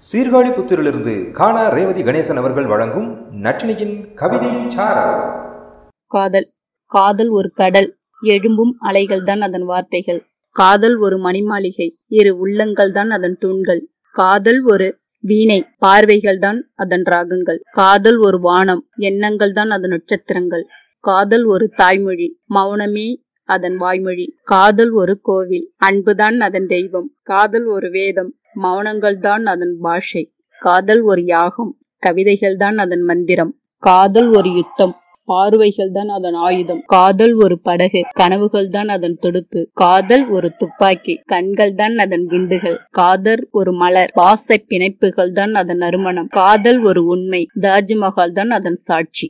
சீர்காழி புத்திரிலிருந்து காணா ரேவதி கணேசன் அவர்கள் வழங்கும் நட்டினியின் கவிதை காதல். காதல் ஒரு கடல். எழும்பும் அலைகள் தான் அதன் வார்த்தைகள். காதல் ஒரு மணிமாளிகை. இரு உள்ளங்கள் தான் அதன் தூண்கள். காதல் ஒரு வீணை. பார்வைகள் தான் அதன் ராகங்கள். காதல் ஒரு வானம். எண்ணங்கள் தான் அதன் நட்சத்திரங்கள். காதல் ஒரு தாய்மொழி. மௌனமே அதன் வாய்மொழி காதல் ஒரு கோவில் அன்புதான் அதன் தெய்வம். காதல் ஒரு வேதம் மௌனங்கள் தான் அதன் பாஷை. காதல் ஒரு யாகம் கவிதைகள் தான் அதன் மந்திரம். காதல் ஒரு யுத்தம் பார்வைகள் தான் அதன் ஆயுதம். காதல் ஒரு படகு கனவுகள் தான் அதன் துடுப்பு. காதல் ஒரு துப்பாக்கி கண்கள் தான் அதன் குண்டுகள். காதல் ஒரு மலர் பாச பிணைப்புகள் தான் அதன் நறுமணம். காதல் ஒரு உண்மை தாஜ்மஹால் தான் அதன் சாட்சி.